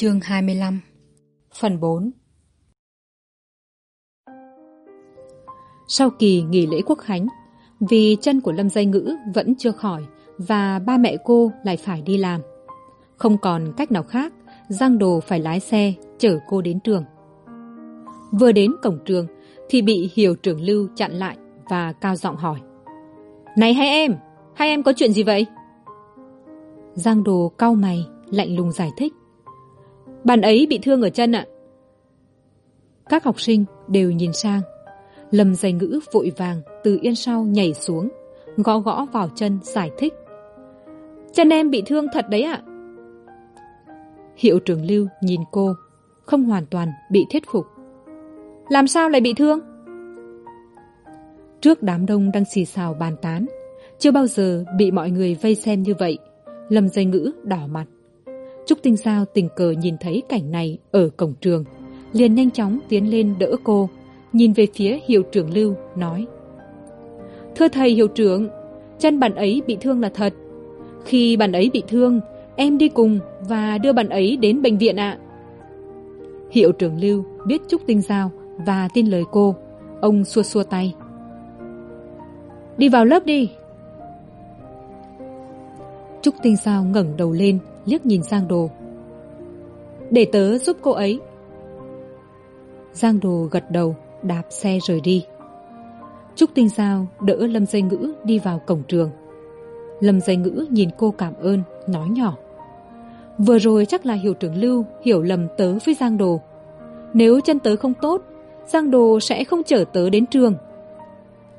Chương hai mươi lăm Phần bốn Sau kỳ nghỉ lễ quốc khánh, vì chân của Lâm Dây Ngữ vẫn chưa khỏi và ba mẹ cô lại phải đi làm. Không còn cách nào khác, Giang Đồ phải lái xe chở cô đến trường. Vừa đến cổng trường thì bị Hiểu trưởng Lưu chặn lại và cao giọng hỏi. Này hai em, hai em có chuyện gì vậy? Giang Đồ cau mày, lạnh lùng giải thích. Bạn ấy bị thương ở chân ạ. Các học sinh đều nhìn sang. Lâm dày ngữ vội vàng từ yên sau nhảy xuống, gõ gõ vào chân giải thích. Chân em bị thương thật đấy ạ. Hiệu trưởng Lưu nhìn cô, không hoàn toàn bị thuyết phục. Làm sao lại bị thương? Trước đám đông đang xì xào bàn tán, chưa bao giờ bị mọi người vây xem như vậy. Lâm dây ngữ đỏ mặt. Trúc Tinh Giao tình cờ nhìn thấy cảnh này ở cổng trường, liền nhanh chóng tiến lên đỡ cô, nhìn về phía hiệu trưởng Lưu, nói Thưa thầy hiệu trưởng, chân bạn ấy bị thương là thật. Khi bạn ấy bị thương, em đi cùng và đưa bạn ấy đến bệnh viện ạ. Hiệu trưởng Lưu biết Trúc Tinh Giao và tin lời cô, ông xua xua tay. Đi vào lớp đi. Trúc Tinh Giao ngẩng đầu lên, liếc nhìn Giang Đồ. Để tớ giúp cô ấy. Giang Đồ gật đầu, đạp xe rời đi. Trúc Tinh Giao đỡ Lâm Dây Ngữ đi vào cổng trường. Lâm Dây Ngữ nhìn cô cảm ơn, nói nhỏ. Vừa rồi chắc là hiểu trưởng Lưu hiểu lầm tớ với Giang Đồ. Nếu chân tớ không tốt, Giang Đồ sẽ không chở tớ đến trường.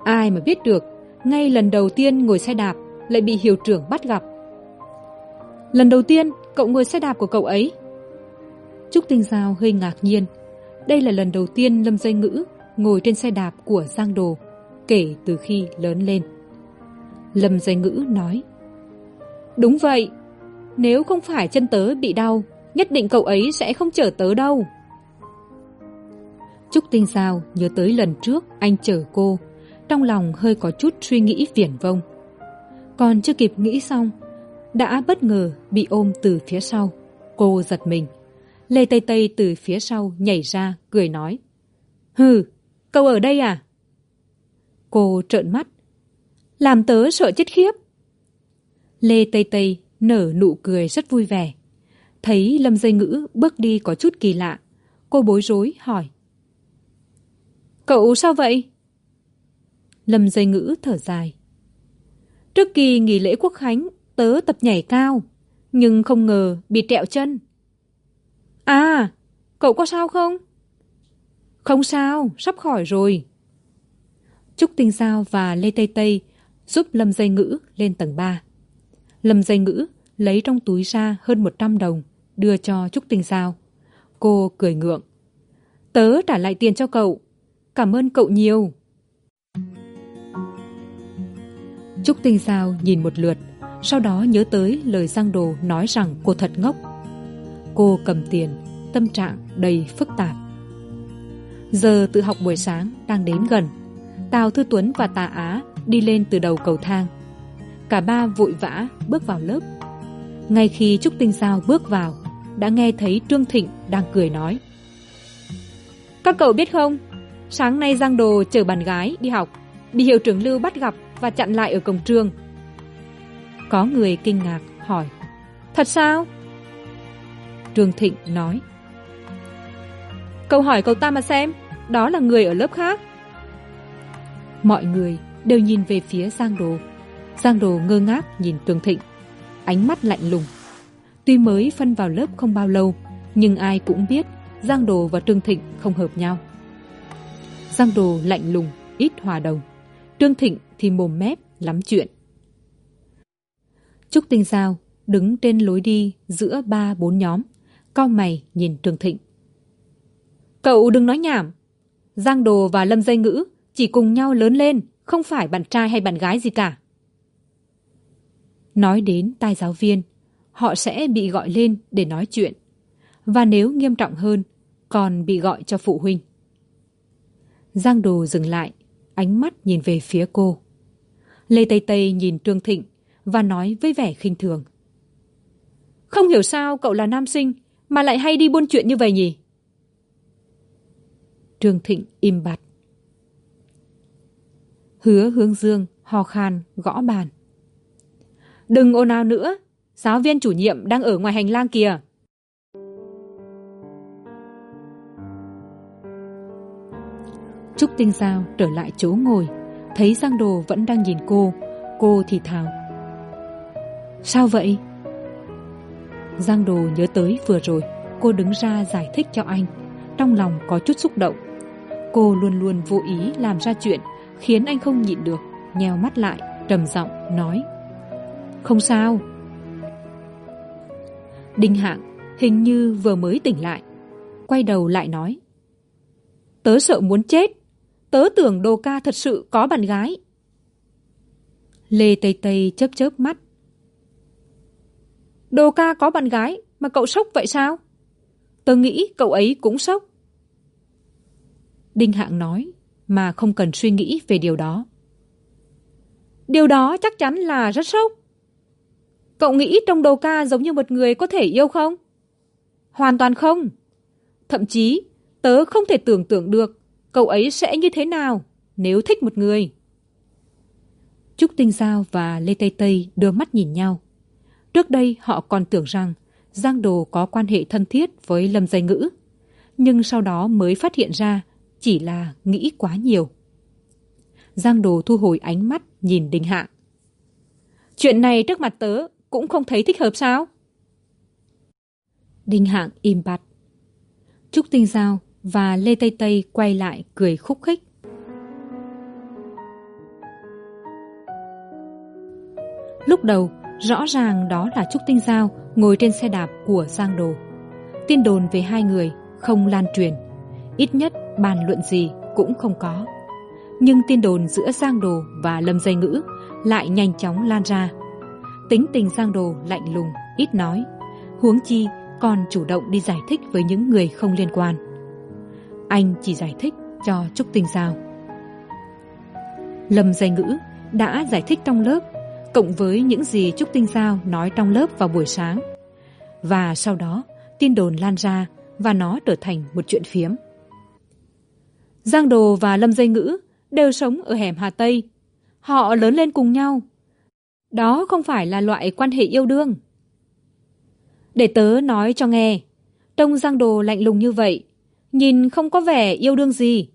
Ai mà biết được, ngay lần đầu tiên ngồi xe đạp lại bị hiệu trưởng bắt gặp lần đầu tiên, cậu ngồi xe đạp của cậu ấy. Trúc tinh giao hơi ngạc nhiên. Đây là lần đầu tiên lâm dây ngữ ngồi trên xe đạp của giang đồ kể từ khi lớn lên. Lâm dây ngữ nói, đúng vậy, nếu không phải chân tớ bị đau, nhất định cậu ấy sẽ không chở tớ đâu. Trúc tinh giao nhớ tới lần trước anh chở cô, trong lòng hơi có chút suy nghĩ viển vông. Còn chưa kịp nghĩ xong đã bất ngờ bị ôm từ phía sau. Cô giật mình. Lê tây tây từ phía sau nhảy ra, cười nói, hừ, cậu ở đây à? Cô trợn mắt. Làm tớ sợ chết khiếp. Lê tây tây nở nụ cười rất vui vẻ. Thấy lâm dây ngữ bước đi có chút kỳ lạ, cô bối rối hỏi, cậu sao vậy? Lâm dây ngữ thở dài, trước kỳ nghỉ lễ quốc khánh tớ tập nhảy cao, nhưng không ngờ bị trẹo chân. À cậu có sao không? Không sao, sắp khỏi rồi. Trúc tinh giao và lê tây tây giúp lâm dây ngữ lên tầng ba. Lâm dây ngữ lấy trong túi ra hơn một trăm đồng, đưa cho trúc tinh giao. Cô cười ngượng. Tớ trả lại tiền cho cậu. Cảm ơn cậu nhiều. Trúc tinh giao nhìn một lượt sau đó nhớ tới lời giang đồ nói rằng cô thật ngốc. Cô cầm tiền, tâm trạng đầy phức tạp. Giờ tự học buổi sáng đang đến gần. Tào thư tuấn và tà á đi lên từ đầu cầu thang. Cả ba vội vã bước vào lớp. Ngay khi trúc tinh giao bước vào, đã nghe thấy trương thịnh đang cười nói. Các cậu biết không, sáng nay giang đồ chở bạn gái đi học, bị hiệu trưởng lưu bắt gặp và chặn lại ở cổng trường có người kinh ngạc hỏi, thật sao? Trương thịnh nói cậu hỏi cậu ta mà xem, đó là người ở lớp khác. Mọi người đều nhìn về phía giang đồ. Giang đồ ngơ ngác nhìn trương thịnh, ánh mắt lạnh lùng. Tuy mới phân vào lớp không bao lâu, nhưng ai cũng biết giang đồ và trương thịnh không hợp nhau. Giang đồ lạnh lùng, ít hòa đồng. Trương thịnh thì mồm mép lắm chuyện trúc tinh giao đứng trên lối đi giữa ba bốn nhóm cau mày nhìn trương thịnh. Cậu đừng nói nhảm. Giang đồ và lâm dây ngữ chỉ cùng nhau lớn lên, không phải bạn trai hay bạn gái gì cả. Nói đến tai giáo viên, họ sẽ bị gọi lên để nói chuyện. Và nếu nghiêm trọng hơn, còn bị gọi cho phụ huynh. Giang đồ dừng lại, ánh mắt nhìn về phía cô. Lê tây tây nhìn trương thịnh và nói với vẻ khinh thường. Không hiểu sao cậu là nam sinh mà lại hay đi buôn chuyện như vậy nhỉ? Trương thịnh im bặt. Hứa hướng dương ho khan gõ bàn. Đừng ồn ào nữa, giáo viên chủ nhiệm đang ở ngoài hành lang kìa. Trúc tinh giao trở lại chỗ ngồi, thấy giang đồ vẫn đang nhìn cô cô thì thào sao vậy? Giang đồ nhớ tới vừa rồi, cô đứng ra giải thích cho anh. Trong lòng có chút xúc động. Cô luôn luôn vô ý làm ra chuyện, khiến anh không nhịn được, nheo mắt lại, trầm giọng nói. Không sao. Đinh hạng hình như vừa mới tỉnh lại, quay đầu lại nói. Tớ sợ muốn chết. Tớ tưởng đồ ca thật sự có bạn gái. Lê tây tây chớp chớp mắt đồ ca có bạn gái, mà cậu sốc vậy sao? Tớ nghĩ cậu ấy cũng sốc. Đinh hạng nói, mà không cần suy nghĩ về điều đó. Điều đó chắc chắn là rất sốc. Cậu nghĩ trong đồ ca giống như một người có thể yêu không? Hoàn toàn không. Thậm chí, tớ không thể tưởng tượng được cậu ấy sẽ như thế nào nếu thích một người. Trúc tinh giao và lê tây tây đưa mắt nhìn nhau trước đây họ còn tưởng rằng giang đồ có quan hệ thân thiết với lâm dây ngữ, nhưng sau đó mới phát hiện ra chỉ là nghĩ quá nhiều. Giang đồ thu hồi ánh mắt nhìn đinh hạ. Chuyện này trước mặt tớ cũng không thấy thích hợp sao? Đinh hạng im bặt. Trúc tinh giao và lê tây tây quay lại cười khúc khích. Lúc đầu rõ ràng đó là trúc tinh giao ngồi trên xe đạp của giang đồ. Tin đồn về hai người không lan truyền. Ít nhất bàn luận gì cũng không có. Nhưng tin đồn giữa giang đồ và lâm dây ngữ lại nhanh chóng lan ra. Tính tình giang đồ lạnh lùng, ít nói. Huống chi còn chủ động đi giải thích với những người không liên quan. Anh chỉ giải thích cho trúc tinh giao. Lâm dây ngữ đã giải thích trong lớp cộng với những gì trúc tinh giao nói trong lớp vào buổi sáng. Và sau đó, tin đồn lan ra và nó trở thành một chuyện phiếm. Giang đồ và lâm dây ngữ đều sống ở hẻm hà tây. Họ lớn lên cùng nhau. Đó không phải là loại quan hệ yêu đương. Để tớ nói cho nghe, trông giang đồ lạnh lùng như vậy, nhìn không có vẻ yêu đương gì.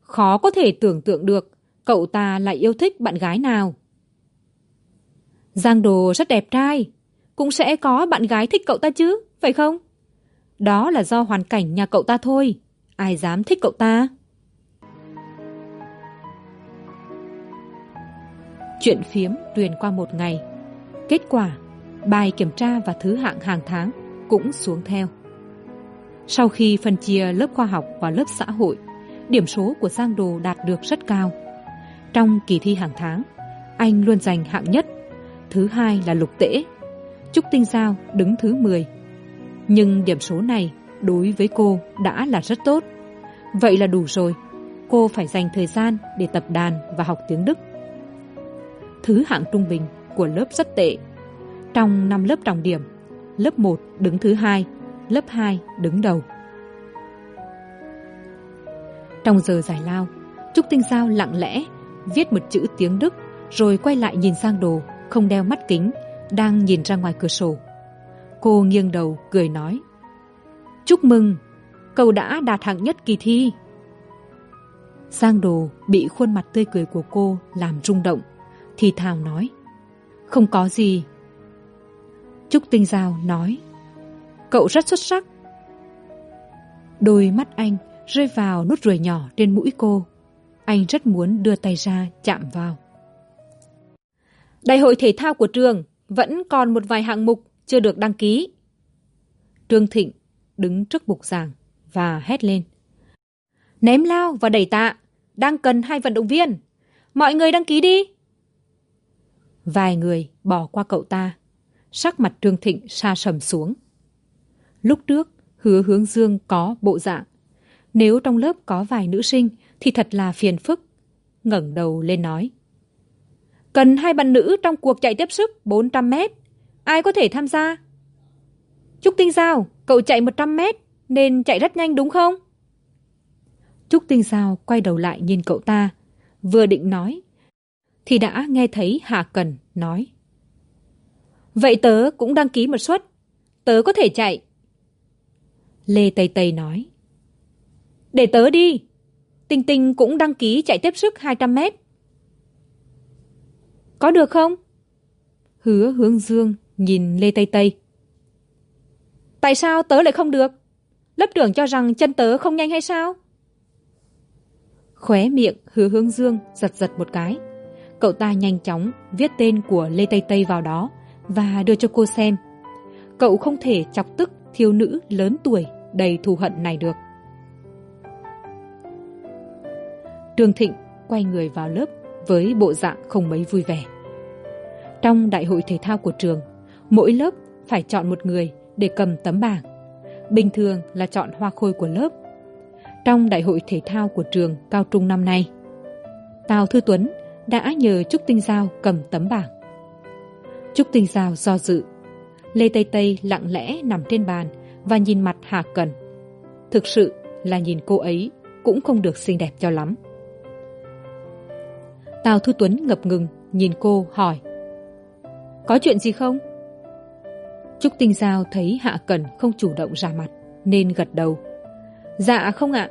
Khó có thể tưởng tượng được cậu ta lại yêu thích bạn gái nào giang đồ rất đẹp trai. Cũng sẽ có bạn gái thích cậu ta chứ, phải không? Đó là do hoàn cảnh nhà cậu ta thôi. Ai dám thích cậu ta? Chuyện phiếm truyền qua một ngày. Kết quả, bài kiểm tra và thứ hạng hàng tháng cũng xuống theo. Sau khi phân chia lớp khoa học và lớp xã hội, điểm số của giang đồ đạt được rất cao. Trong kỳ thi hàng tháng, anh luôn giành hạng nhất thứ hai là lục tễ. Trúc tinh giao đứng thứ mười. Nhưng điểm số này đối với cô đã là rất tốt. Vậy là đủ rồi. Cô phải dành thời gian để tập đàn và học tiếng đức. Thứ hạng trung bình của lớp rất tệ. Trong năm lớp trọng điểm, lớp một đứng thứ hai, lớp hai đứng đầu. Trong giờ giải lao trúc tinh giao lặng lẽ viết một chữ tiếng đức rồi quay lại nhìn sang đồ không đeo mắt kính, đang nhìn ra ngoài cửa sổ. Cô nghiêng đầu, cười nói, chúc mừng, cậu đã đạt hạng nhất kỳ thi. Giang đồ bị khuôn mặt tươi cười của cô làm rung động, thì thào nói, không có gì. Trúc tinh giao nói, cậu rất xuất sắc. Đôi mắt anh rơi vào nốt ruồi nhỏ trên mũi cô. Anh rất muốn đưa tay ra chạm vào đại hội thể thao của trường vẫn còn một vài hạng mục chưa được đăng ký. Trương thịnh đứng trước bục giảng và hét lên. Ném lao và đẩy tạ, đang cần hai vận động viên. Mọi người đăng ký đi. Vài người bỏ qua cậu ta. Sắc mặt trương thịnh xa sầm xuống. Lúc trước, hứa hướng dương có bộ dạng. Nếu trong lớp có vài nữ sinh thì thật là phiền phức, ngẩng đầu lên nói cần hai bạn nữ trong cuộc chạy tiếp sức bốn trăm mét. Ai có thể tham gia? Trúc tinh giao, cậu chạy một trăm mét nên chạy rất nhanh đúng không? Trúc tinh giao quay đầu lại nhìn cậu ta, vừa định nói thì đã nghe thấy hà cần nói. Vậy tớ cũng đăng ký một suất, tớ có thể chạy. Lê tây tây nói. Để tớ đi, tinh tinh cũng đăng ký chạy tiếp sức hai trăm mét có được không? Hứa hướng dương nhìn lê tây tây. Tại sao tớ lại không được? Lớp trưởng cho rằng chân tớ không nhanh hay sao? Khóe miệng hứa hướng dương giật giật một cái. Cậu ta nhanh chóng viết tên của lê tây tây vào đó và đưa cho cô xem. Cậu không thể chọc tức thiếu nữ lớn tuổi đầy thù hận này được. Trương thịnh quay người vào lớp với bộ dạng không mấy vui vẻ. Trong đại hội thể thao của trường, mỗi lớp phải chọn một người để cầm tấm bảng, bình thường là chọn hoa khôi của lớp. Trong đại hội thể thao của trường cao trung năm nay, tào thư tuấn đã nhờ trúc tinh giao cầm tấm bảng. Trúc tinh giao do dự, lê tây tây lặng lẽ nằm trên bàn và nhìn mặt hà cần. Thực sự là nhìn cô ấy cũng không được xinh đẹp cho lắm tào thư tuấn ngập ngừng, nhìn cô, hỏi. Có chuyện gì không? Trúc tinh giao thấy hạ cần không chủ động ra mặt, nên gật đầu. Dạ không ạ.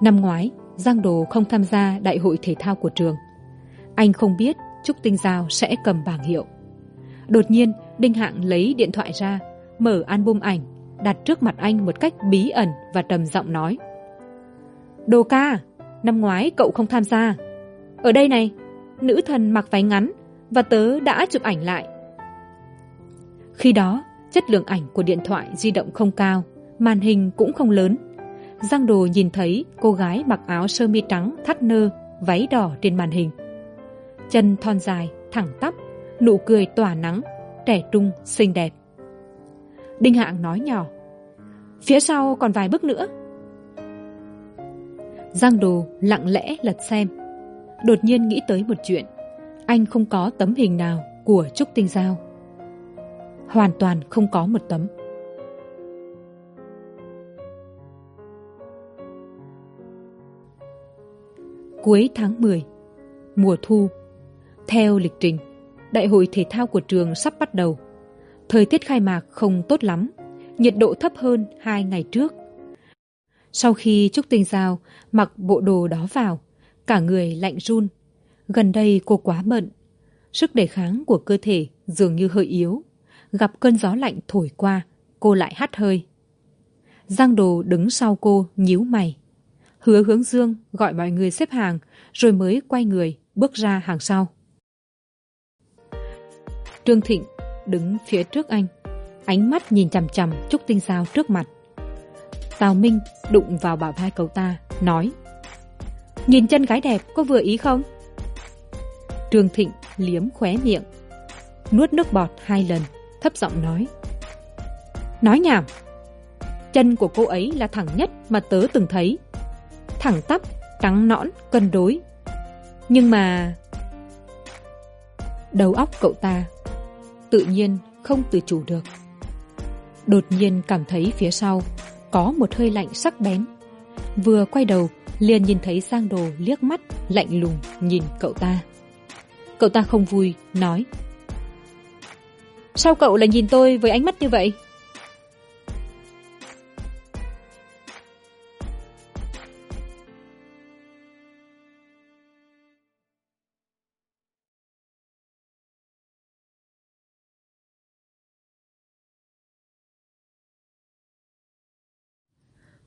Năm ngoái, giang đồ không tham gia đại hội thể thao của trường. Anh không biết trúc tinh giao sẽ cầm bảng hiệu. Đột nhiên, đinh hạng lấy điện thoại ra, mở album ảnh, đặt trước mặt anh một cách bí ẩn và trầm giọng nói. Đồ ca! Năm ngoái cậu không tham gia. Ở đây này, nữ thần mặc váy ngắn và tớ đã chụp ảnh lại. Khi đó, chất lượng ảnh của điện thoại di động không cao, màn hình cũng không lớn. Giang đồ nhìn thấy cô gái mặc áo sơ mi trắng thắt nơ, váy đỏ trên màn hình. Chân thon dài, thẳng tắp, nụ cười tỏa nắng, trẻ trung, xinh đẹp. Đinh hạng nói nhỏ, phía sau còn vài bước nữa giang đồ lặng lẽ lật xem. Đột nhiên nghĩ tới một chuyện. Anh không có tấm hình nào của trúc tinh giao. Hoàn toàn không có một tấm. Cuối tháng 10 mùa thu. Theo lịch trình, đại hội thể thao của trường sắp bắt đầu. Thời tiết khai mạc không tốt lắm, nhiệt độ thấp hơn hai ngày trước sau khi trúc tinh giao mặc bộ đồ đó vào, cả người lạnh run. Gần đây cô quá bận. Sức đề kháng của cơ thể dường như hơi yếu. Gặp cơn gió lạnh thổi qua, cô lại hắt hơi. Giang đồ đứng sau cô, nhíu mày. Hứa hướng dương gọi mọi người xếp hàng, rồi mới quay người, bước ra hàng sau. Trương thịnh đứng phía trước anh, ánh mắt nhìn chằm chằm trúc tinh sao trước mặt tào minh đụng vào bảo thai cậu ta, nói, nhìn chân gái đẹp có vừa ý không? Trương thịnh liếm khóe miệng, nuốt nước bọt hai lần, thấp giọng nói nói nhảm, chân của cô ấy là thẳng nhất mà tớ từng thấy, thẳng tắp, trắng nõn, cân đối. Nhưng mà đầu óc cậu ta tự nhiên không tự chủ được. Đột nhiên cảm thấy phía sau có một hơi lạnh sắc bén. Vừa quay đầu, liền nhìn thấy giang đồ liếc mắt, lạnh lùng nhìn cậu ta. Cậu ta không vui, nói, sao cậu lại nhìn tôi với ánh mắt như vậy?